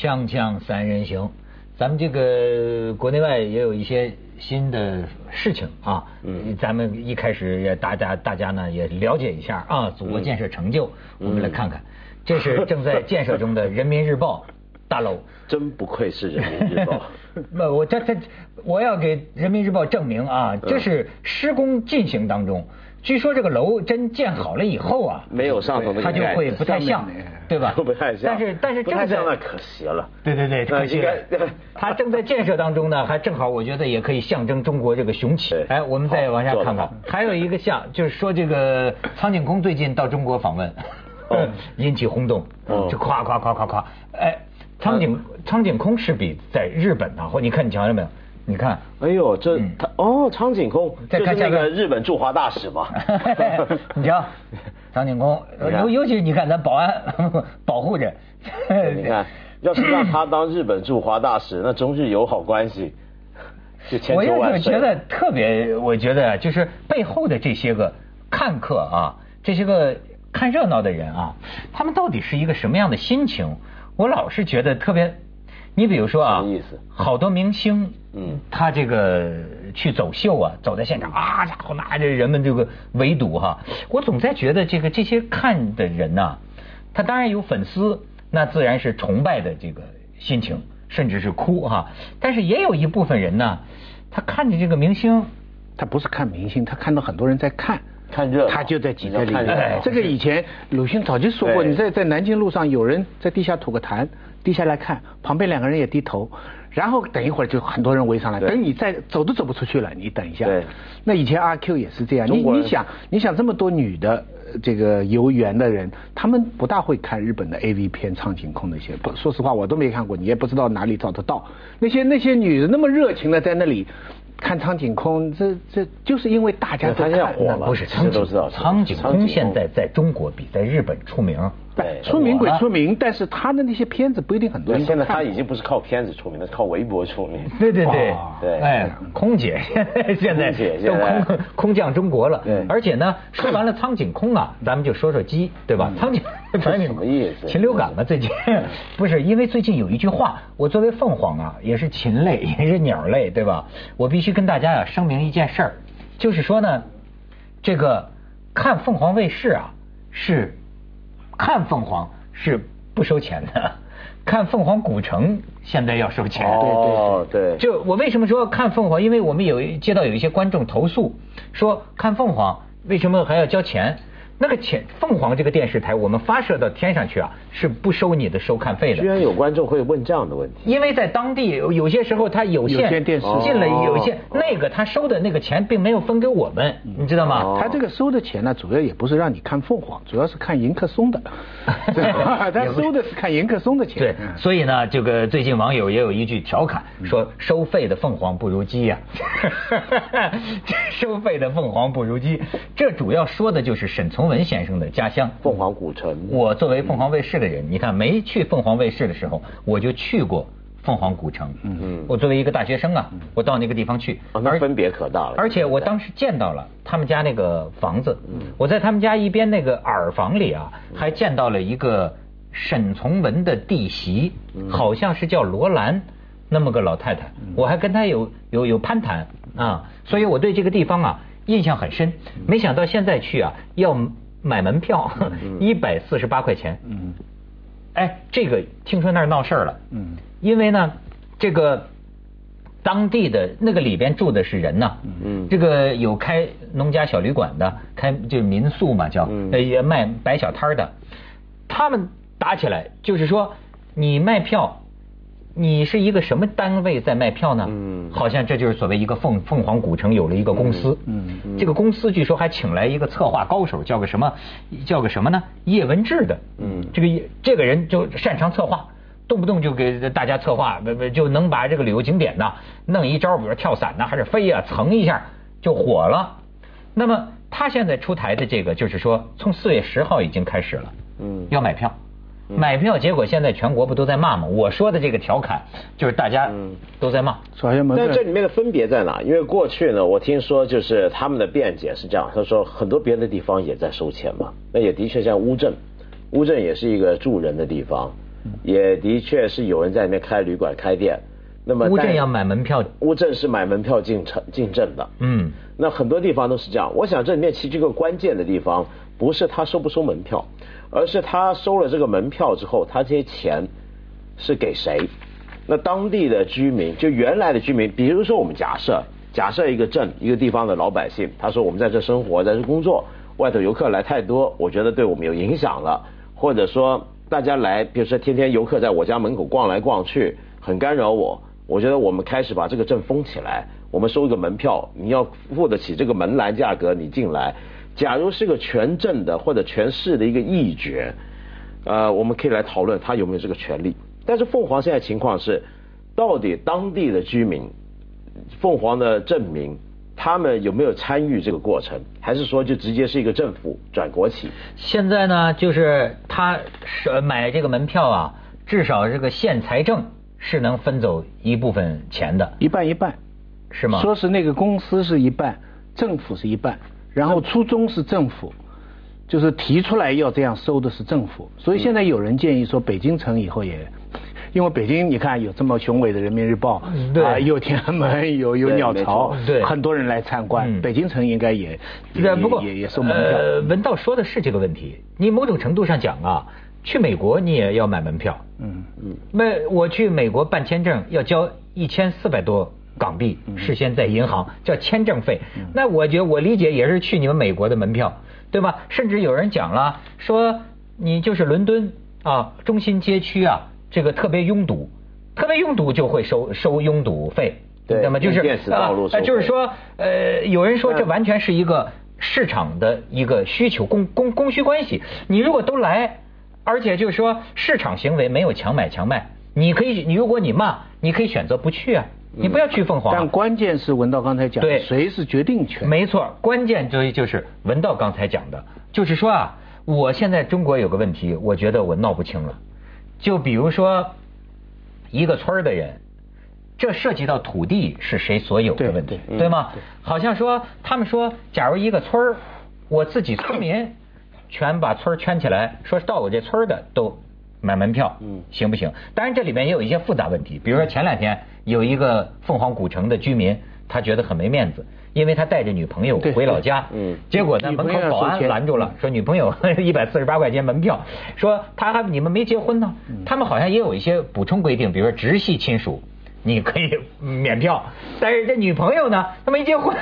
锵锵三人行，咱们这个国内外也有一些新的事情啊。嗯，咱们一开始也大家大家呢也了解一下啊，祖国建设成就，我们来看看，这是正在建设中的人民日报 大楼。真不愧是人民日报。那我这这我要给人民日报证明啊，这是施工进行当中。据说这个楼真建好了以后啊，没有上头的它就会不太像，对吧？不太像。但是但是正在那可惜了。对对对，可惜了。它正在建设当中呢，还正好我觉得也可以象征中国这个雄起。哎，我们再往下看看，还有一个像，就是说这个苍井空最近到中国访问，引起轰动，就夸夸夸夸夸。哎，苍井苍井空是比在日本呢，或你看你瞧见没有？你看，哎呦，这他哦，苍井空就是那个日本驻华大使嘛。你瞧，苍井空，尤尤其你看咱保安 保护着。你看，要是让他当日本驻华大使，那中日友好关系就千秋万我就觉得特别，我觉得就是背后的这些个看客啊，这些个看热闹的人啊，他们到底是一个什么样的心情？我老是觉得特别。你比如说啊，好多明星，嗯，他这个去走秀啊，走在现场啊，家伙，那这人们这个围堵哈，我总在觉得这个这些看的人呐，他当然有粉丝，那自然是崇拜的这个心情，甚至是哭哈，但是也有一部分人呢，他看着这个明星，他不是看明星，他看到很多人在看，看热，他就在挤在里面。这个以前鲁迅早就说过，你在在南京路上有人在地下吐个痰。低下来看，旁边两个人也低头，然后等一会儿就很多人围上来。等你再走都走不出去了，你等一下。对。那以前阿 Q 也是这样。你你想，你想这么多女的这个游园的人，他们不大会看日本的 AV 片、苍井空那些。不，说实话我都没看过，你也不知道哪里找得到。那些那些女的那么热情的在那里。看苍井空，这这就是因为大家都看火了，不是苍井苍井空现在在中国比在日本出名，对，出名归出名，但是他的那些片子不一定很多人现在他已经不是靠片子出名，是靠微博出名。对对对对，哎，空姐 现在都空空降中国了。对，而且呢，说完了苍井空啊，咱们就说说鸡，对吧？苍井什么意思？禽流感嘛，最近 不是因为最近有一句话，我作为凤凰啊，也是禽类，也是鸟类，对吧？我必须。跟大家呀声明一件事儿，就是说呢，这个看凤凰卫视啊是看凤凰是不收钱的，看凤凰古城现在要收钱。哦，对。就我为什么说看凤凰？因为我们有接到有一些观众投诉，说看凤凰为什么还要交钱？那个钱，凤凰这个电视台，我们发射到天上去啊，是不收你的收看费的。居然有观众会问这样的问题？因为在当地有些时候，它有线电视进了有线，那个他收的那个钱并没有分给我们，你知道吗？他这个收的钱呢，主要也不是让你看凤凰，主要是看迎客松的。他收的是看迎客松的钱。对，所以呢，这个最近网友也有一句调侃，说收费的凤凰不如鸡呀。收费的凤凰不如鸡，这主要说的就是沈从。文先生的家乡凤凰古城。我作为凤凰卫视的人，你看没去凤凰卫视的时候，我就去过凤凰古城。嗯嗯。我作为一个大学生啊，我到那个地方去，那分别可大了。而且我当时见到了他们家那个房子。嗯。我在他们家一边那个耳房里啊，还见到了一个沈从文的弟媳，好像是叫罗兰，那么个老太太。我还跟她有有有攀谈啊，所以我对这个地方啊。印象很深，没想到现在去啊要买门票，一百四十八块钱。嗯，哎，这个听说那儿闹事儿了。嗯，因为呢，这个当地的那个里边住的是人呐。嗯，这个有开农家小旅馆的，开就是民宿嘛，叫也卖摆小摊的，他们打起来就是说你卖票。你是一个什么单位在卖票呢？嗯，好像这就是所谓一个凤凤凰古城有了一个公司。嗯，这个公司据说还请来一个策划高手，叫个什么？叫个什么呢？叶文志的。嗯，这个这个人就擅长策划，动不动就给大家策划，不不就能把这个旅游景点呢弄一招，比如跳伞呐，还是飞啊，蹭一下就火了。那么他现在出台的这个就是说，从四月十号已经开始了。嗯，要买票。买票，结果现在全国不都在骂吗？我说的这个调侃，就是大家都在骂。但这里面的分别在哪？因为过去呢，我听说就是他们的辩解是这样，他说很多别的地方也在收钱嘛。那也的确像乌镇，乌镇也是一个住人的地方。也的确是有人在里面开旅馆、开店。那么乌镇要买门票，乌镇是买门票进城进镇的。嗯，那很多地方都是这样。我想这里面其实一个关键的地方，不是他收不收门票，而是他收了这个门票之后，他这些钱是给谁？那当地的居民，就原来的居民，比如说我们假设，假设一个镇一个地方的老百姓，他说我们在这生活，在这工作，外头游客来太多，我觉得对我们有影响了，或者说大家来，比如说天天游客在我家门口逛来逛去，很干扰我。我觉得我们开始把这个镇封起来，我们收一个门票，你要付得起这个门栏价格，你进来。假如是个全镇的或者全市的一个议决，呃，我们可以来讨论他有没有这个权利。但是凤凰现在情况是，到底当地的居民，凤凰的镇民，他们有没有参与这个过程，还是说就直接是一个政府转国企？现在呢，就是他是买这个门票啊，至少这个县财政。是能分走一部分钱的，一半一半，是吗？说是那个公司是一半，政府是一半，然后初衷是政府，就是提出来要这样收的是政府，所以现在有人建议说北京城以后也，因为北京你看有这么雄伟的人民日报，啊，有天安门，有有鸟巢，对，很多人来参观，北京城应该也，不过也也收门票。文道说的是这个问题，你某种程度上讲啊。去美国你也要买门票，嗯嗯，那我去美国办签证要交一千四百多港币，事先在银行叫签证费。那我觉得我理解也是去你们美国的门票，对吧？甚至有人讲了，说你就是伦敦啊，中心街区啊，这个特别拥堵，特别拥堵就会收收拥堵费，对那么就是啊，就是说，呃，有人说这完全是一个市场的一个需求供供供需关系，你如果都来。而且就是说，市场行为没有强买强卖，你可以，你如果你骂，你可以选择不去啊，你不要去凤凰。但关键是文道刚才讲，对，谁是决定权？没错，关键就就是文道刚才讲的，就是说啊，我现在中国有个问题，我觉得我闹不清了。就比如说，一个村的人，这涉及到土地是谁所有的问题，对吗？好像说他们说，假如一个村儿，我自己村民。全把村圈起来，说是到我这村的都买门票，嗯，行不行？当然这里面也有一些复杂问题，比如说前两天有一个凤凰古城的居民，他觉得很没面子，因为他带着女朋友回老家，嗯，结果呢门口保安拦住了，说女朋友 一百四十八块钱门票，说他还你们没结婚呢，他们好像也有一些补充规定，比如说直系亲属。你可以免票，但是这女朋友呢，她没结婚，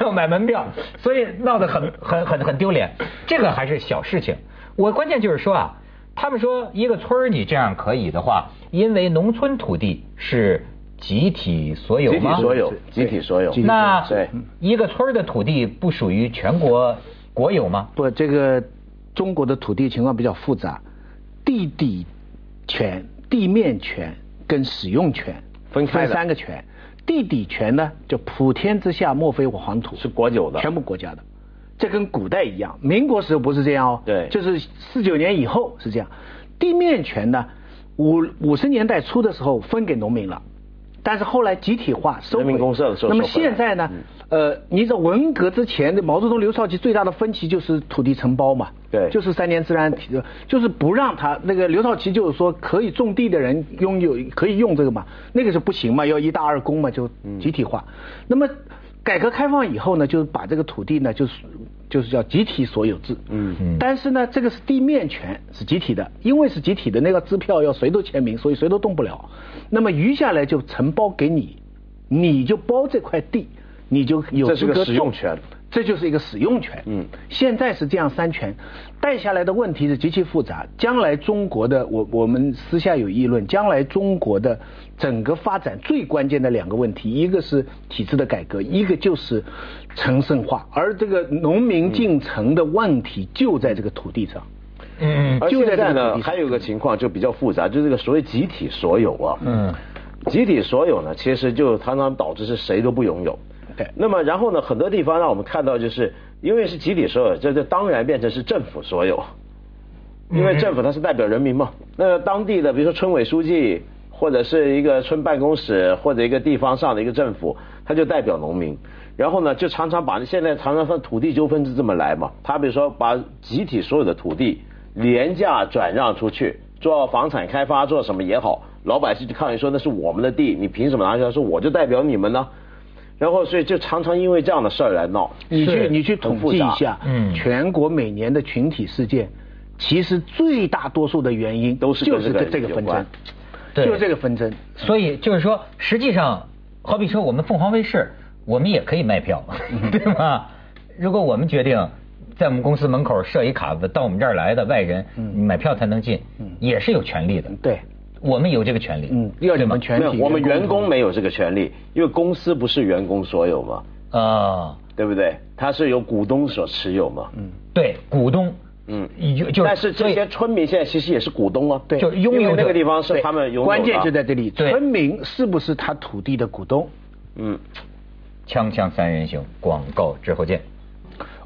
要买门票，所以闹得很很很很丢脸。这个还是小事情，我关键就是说啊，他们说一个村儿你这样可以的话，因为农村土地是集体所有吗？集体所有，集体所有。那一个村儿的土地不属于全国国有吗？不，这个中国的土地情况比较复杂，地底权、地面权。跟使用权分分三个权，地底权呢，就普天之下莫非我黄土，是国有的，全部国家的。这跟古代一样，民国时候不是这样哦，对，就是四九年以后是这样。地面权呢，五五十年代初的时候分给农民了。但是后来集体化收人民公社的时候，那么现在呢？呃，你在文革之前的毛泽东、刘少奇最大的分歧就是土地承包嘛，对，就是三年自然体制，就是不让他那个刘少奇就是说可以种地的人拥有可以用这个嘛，那个是不行嘛，要一大二公嘛，就集体化。那么改革开放以后呢，就是把这个土地呢，就是就是叫集体所有制。嗯嗯。但是呢，这个是地面权是集体的，因为是集体的那个支票要谁都签名，所以谁都动不了。那么余下来就承包给你，你就包这块地，你就有这个使用权。这就是一个使用权。嗯，现在是这样三权带下来的问题是极其复杂。将来中国的我我们私下有议论，将来中国的整个发展最关键的两个问题，一个是体制的改革，一个就是城镇化。而这个农民进城的问题就在这个土地上。嗯，而现在呢，还有个情况就比较复杂，就是这个所谓集体所有啊。嗯，集体所有呢，其实就常常导致是谁都不拥有。那么然后呢？很多地方让我们看到，就是因为是集体所有，这这当然变成是政府所有，因为政府它是代表人民嘛。那当地的比如说村委书记，或者是一个村办公室，或者一个地方上的一个政府，它就代表农民。然后呢，就常常把现在常常说土地纠纷是这么来嘛。他比如说把集体所有的土地廉价转让出去，做房产开发做什么也好，老百姓就抗议说那是我们的地，你凭什么拿下来？说我就代表你们呢？然后所以就常常因为这样的事儿来闹。你去你去统计一下，嗯，全国每年的群体事件，其实最大多数的原因都是就是这个纷争，就是这个纷争。所以就是说，实际上，好比说我们凤凰卫视，我们也可以卖票，对吗？如果我们决定。在我们公司门口设一卡子，到我们这儿来的外人买票才能进，也是有权利的。对，我们有这个权利。嗯，要你们全体。我们员工没有这个权利，因为公司不是员工所有嘛。啊，对不对？它是由股东所持有嘛。嗯，对，股东。嗯，就就。但是这些村民现在其实也是股东啊。对，就拥有那个地方是他们拥有。关键就在这里，村民是不是他土地的股东？嗯，锵锵三人行，广告之后见。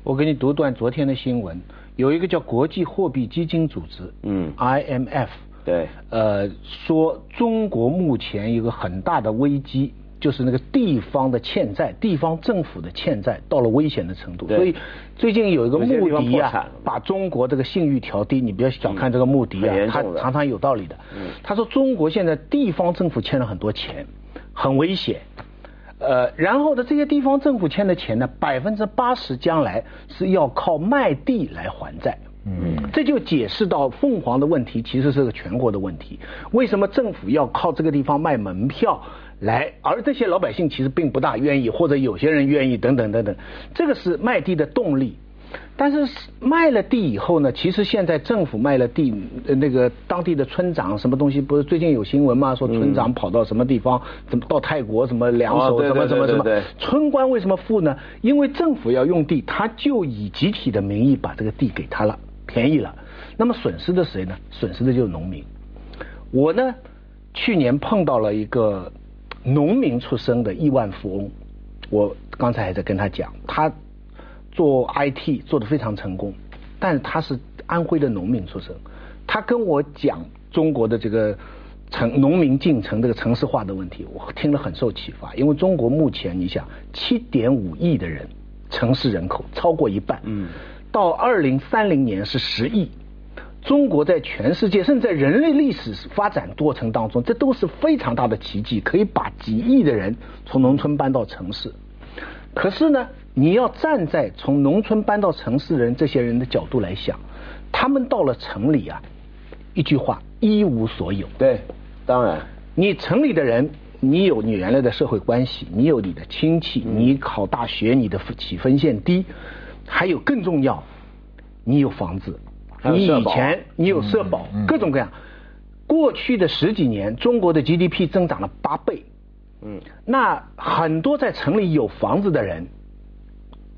我给你读段昨天的新闻，有一个叫国际货币基金组织，嗯，IMF，对，呃，说中国目前有个很大的危机，就是那个地方的欠债，地方政府的欠债到了危险的程度，所以最近有一个穆迪啊，把中国这个信誉调低，你不要小看这个穆迪啊，他常常有道理的，他说中国现在地方政府欠了很多钱，很危险。呃，然后呢，这些地方政府欠的钱呢，百分之八十将来是要靠卖地来还债。嗯，这就解释到凤凰的问题其实是个全国的问题。为什么政府要靠这个地方卖门票来，而这些老百姓其实并不大愿意，或者有些人愿意等等等等，这个是卖地的动力。但是卖了地以后呢，其实现在政府卖了地，那个当地的村长什么东西不是最近有新闻吗？说村长跑到什么地方，怎么到泰国什么两手什么什么什么？村官为什么富呢？因为政府要用地，他就以集体的名义把这个地给他了，便宜了。那么损失的谁呢？损失的就是农民。我呢，去年碰到了一个农民出身的亿万富翁，我刚才还在跟他讲他。做 IT 做的非常成功，但是他是安徽的农民出身，他跟我讲中国的这个城农民进城这个城市化的问题，我听了很受启发。因为中国目前你想七点五亿的人，城市人口超过一半，嗯，到二零三零年是十亿，中国在全世界甚至在人类历史发展过程当中，这都是非常大的奇迹，可以把几亿的人从农村搬到城市。可是呢？你要站在从农村搬到城市人这些人的角度来想，他们到了城里啊，一句话一无所有。对，当然，你城里的人，你有你原来的社会关系，你有你的亲戚，你考大学你的起分线低，还有更重要，你有房子，你以前你有社保，各种各样。过去的十几年，中国的 GDP 增长了八倍。嗯，那很多在城里有房子的人。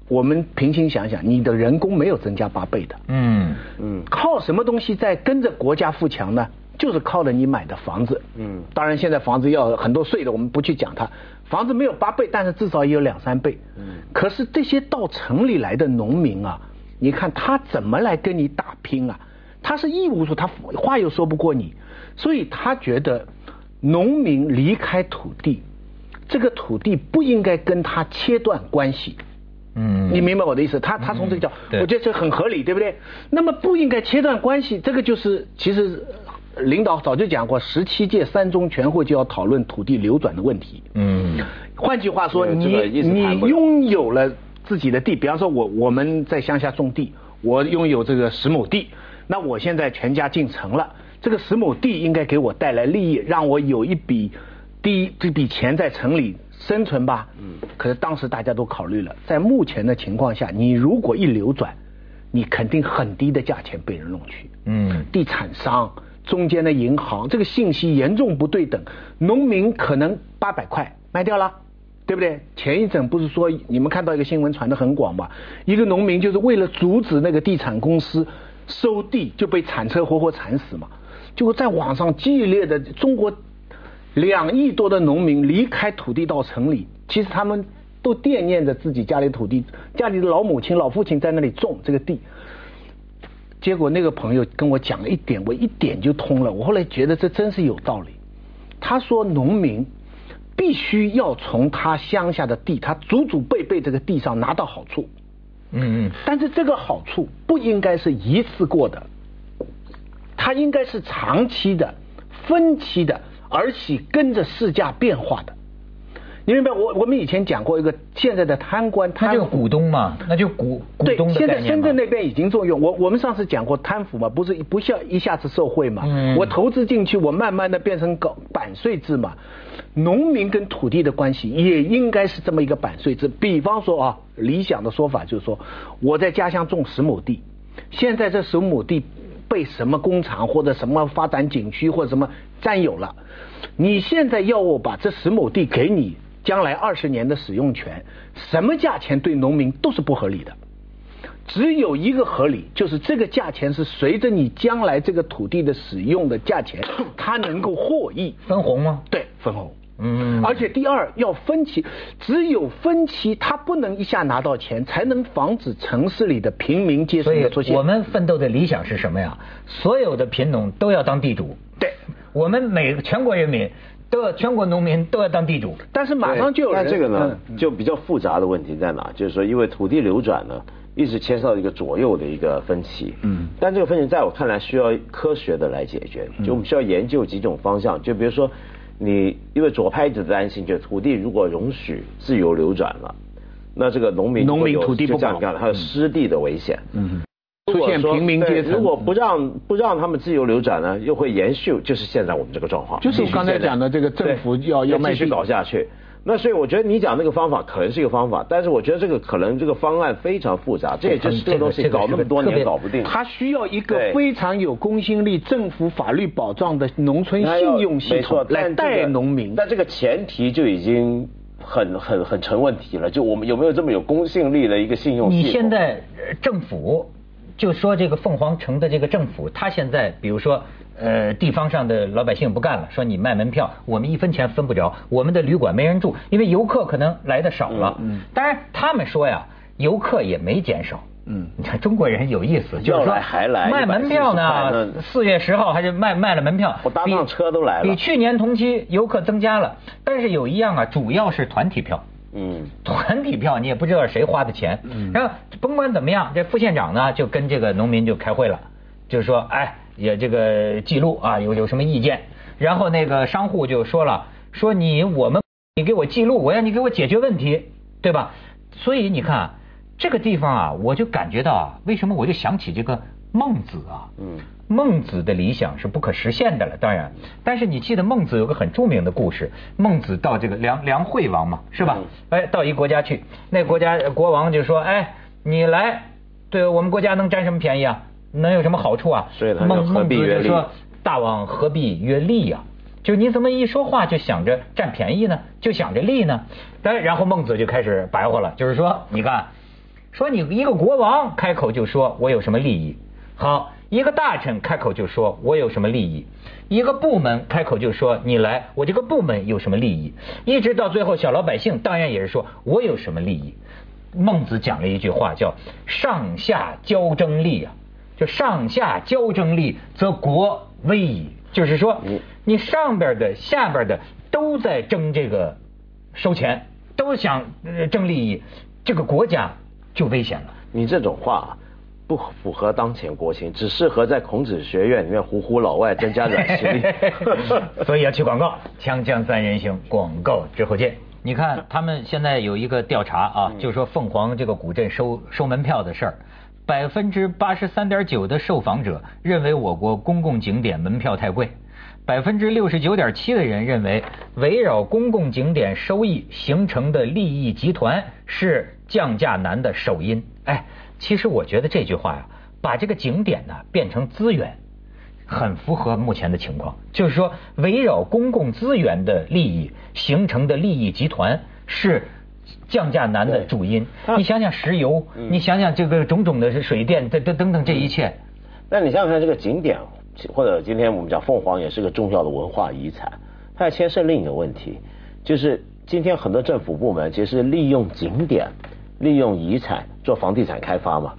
我们平心想想，你的人工没有增加八倍的，嗯嗯，靠什么东西在跟着国家富强呢？就是靠着你买的房子，嗯，当然现在房子要很多税的，我们不去讲它。房子没有八倍，但是至少也有两三倍，嗯。可是这些到城里来的农民啊，你看他怎么来跟你打拼啊？他是义务说他话又说不过你，所以他觉得农民离开土地，这个土地不应该跟他切断关系。嗯，你明白我的意思？他他从这个角，我觉得这很合理，对不对？那么不应该切断关系，这个就是其实领导早就讲过，十七届三中全会就要讨论土地流转的问题。嗯，换句话说，你你拥有了自己的地，比方说我我们在乡下种地，我拥有这个十亩地，那我现在全家进城了，这个十亩地应该给我带来利益，让我有一笔第一这笔钱在城里。生存吧，嗯，可是当时大家都考虑了，在目前的情况下，你如果一流转，你肯定很低的价钱被人弄去，嗯，地产商中间的银行，这个信息严重不对等，农民可能八百块卖掉了，对不对？前一阵不是说你们看到一个新闻传的很广吧？一个农民就是为了阻止那个地产公司收地，就被铲车活活铲死嘛，就在网上激烈的中国。两亿多的农民离开土地到城里，其实他们都惦念着自己家里土地，家里的老母亲、老父亲在那里种这个地。结果那个朋友跟我讲了一点，我一点就通了。我后来觉得这真是有道理。他说，农民必须要从他乡下的地，他祖祖辈辈这个地上拿到好处。嗯嗯。但是这个好处不应该是一次过的。它应该是长期的、分期的，而且跟着市价变化的。你明白？我我们以前讲过一个现在的贪官，他就股东嘛，那就股股东对，现在深圳那边已经作用。我我们上次讲过贪腐嘛，不是不需要一下子受贿嘛？嗯。我投资进去，我慢慢的变成搞版税制嘛。农民跟土地的关系也应该是这么一个版税制。比方说啊，理想的说法就是说，我在家乡种十亩地，现在这十亩地被什么工厂或者什么发展景区或者什么占有了，你现在要我把这十亩地给你？将来二十年的使用权，什么价钱对农民都是不合理的。只有一个合理，就是这个价钱是随着你将来这个土地的使用的价钱，它能够获益分红吗？对，分红。嗯。而且第二要分期，只有分期，它不能一下拿到钱，才能防止城市里的平民阶层的出现。我们奋斗的理想是什么呀？所有的贫农都要当地主。对。我们每个全国人民。都要全国农民都要当地主，但是马上就有人。那这个呢，就比较复杂的问题在哪？就是说，因为土地流转呢，一直牵涉到一个左右的一个分歧。嗯。但这个分歧在我看来需要科学的来解决，就我们需要研究几种方向。就比如说，你因为左派一直担心，就土地如果容许自由流转了，那这个农民农民土地不保，还有失地的危险。嗯。出现平民阶层，如果不让不让他们自由流转呢，又会延续，就是现在我们这个状况。就是我刚才讲的这个政府要要继续搞下去。那所以我觉得你讲那个方法可能是一个方法，但是我觉得这个可能这个方案非常复杂，这也就是这个东西搞那么多年搞不定。它需要一个非常有公信力、政府法律保障的农村信用系统来带农民。但这个前提就已经很很很成问题了，就我们有没有这么有公信力的一个信用系统？你现在政府。就说这个凤凰城的这个政府，他现在比如说，呃，地方上的老百姓不干了，说你卖门票，我们一分钱分不着，我们的旅馆没人住，因为游客可能来的少了。嗯。当然，他们说呀，游客也没减少。嗯。你看中国人有意思，就是说卖门票呢，四月十号还是卖卖了门票，我搭上车都来了，比去年同期游客增加了，但是有一样啊，主要是团体票。嗯，团体票你也不知道谁花的钱，嗯然后甭管怎么样，这副县长呢就跟这个农民就开会了，就是说，哎，也这个记录啊，有有什么意见？然后那个商户就说了，说你我们你给我记录，我要你给我解决问题，对吧？所以你看这个地方啊，我就感觉到啊，为什么我就想起这个孟子啊？嗯。孟子的理想是不可实现的了，当然，但是你记得孟子有个很著名的故事，孟子到这个梁梁惠王嘛，是吧？哎，到一国家去，那国家国王就说：“哎，你来，对我们国家能占什么便宜啊？能有什么好处啊？”孟孟子就说：“大王何必约利呀？就你怎么一说话就想着占便宜呢？就想着利呢？”但然后孟子就开始白话了，就是说，你看，说你一个国王开口就说我有什么利益，好。一个大臣开口就说：“我有什么利益？”一个部门开口就说：“你来，我这个部门有什么利益？”一直到最后，小老百姓当然也是说：“我有什么利益？”孟子讲了一句话，叫“上下交争利”啊，就上下交争利，则国危矣。就是说，你上边的、下边的都在争这个收钱，都想争利益，这个国家就危险了。你这种话。不符合当前国情，只适合在孔子学院里面唬唬老外，增加软实力。所以要去广告，锵锵三人行，广告之后见。你看，他们现在有一个调查啊，就说凤凰这个古镇收收门票的事儿，百分之八十三点九的受访者认为我国公共景点门票太贵，百分之六十九点七的人认为围绕公共景点收益形成的利益集团是降价难的首因。哎。其实我觉得这句话呀，把这个景点呢变成资源，很符合目前的情况。就是说，围绕公共资源的利益形成的利益集团是降价难的主因。你想想石油，你想想这个种种的水电等等等等这一切。那你想想看，这个景点或者今天我们讲凤凰也是个重要的文化遗产，它要牵涉另一个问题，就是今天很多政府部门其实利用景点。利用遗产做房地产开发嘛，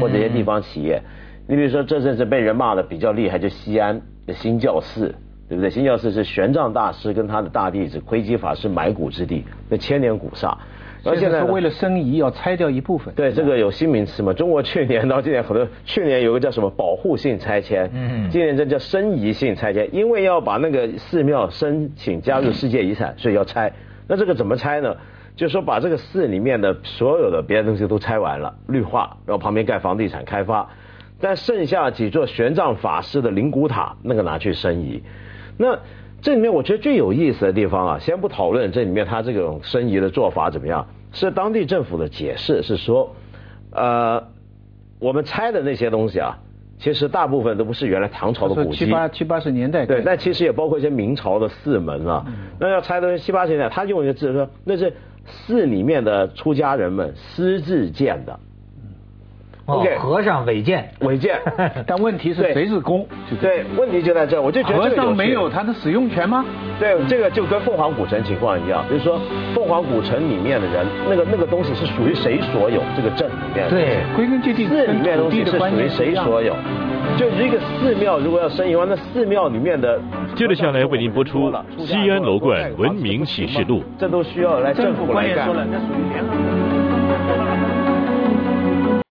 或者一些地方企业，你比如说这阵子被人骂的比较厉害，就西安的新教寺，对不对？新教寺是玄奘大师跟他的大弟子窥基法师埋骨之地，那千年古刹。而现在是为了申遗要拆掉一部分。对，这个有新名词嘛？中国去年到今年很多，去年有个叫什么保护性拆迁，嗯，今年这叫申遗性拆迁，因为要把那个寺庙申请加入世界遗产，所以要拆。那这个怎么拆呢？就是说把这个寺里面的所有的别的东西都拆完了，绿化，然后旁边盖房地产开发，但剩下几座玄奘法师的灵骨塔，那个拿去申遗。那这里面我觉得最有意思的地方啊，先不讨论这里面他这种申遗的做法怎么样，是当地政府的解释是说，呃，我们拆的那些东西啊，其实大部分都不是原来唐朝的古迹，七八七八十年代对，但其实也包括一些明朝的寺门啊，那要拆东西七八十年代，他用一个字说那是寺里面的出家人们私自建的。OK，和尚违建，违建，但问题是谁是公？对，问题就在这，我就觉得和尚没有他的使用权吗？对，这个就跟凤凰古城情况一样，就是说凤凰古城里面的人，那个那个东西是属于谁所有？这个镇里面，对，归根结底，寺里面东西是属于谁所有？就一个寺庙，如果要申遗完，那寺庙里面的，接着下来为您播出《西安楼冠文明启示录》，这都需要来政府来干。说了，那属于联合。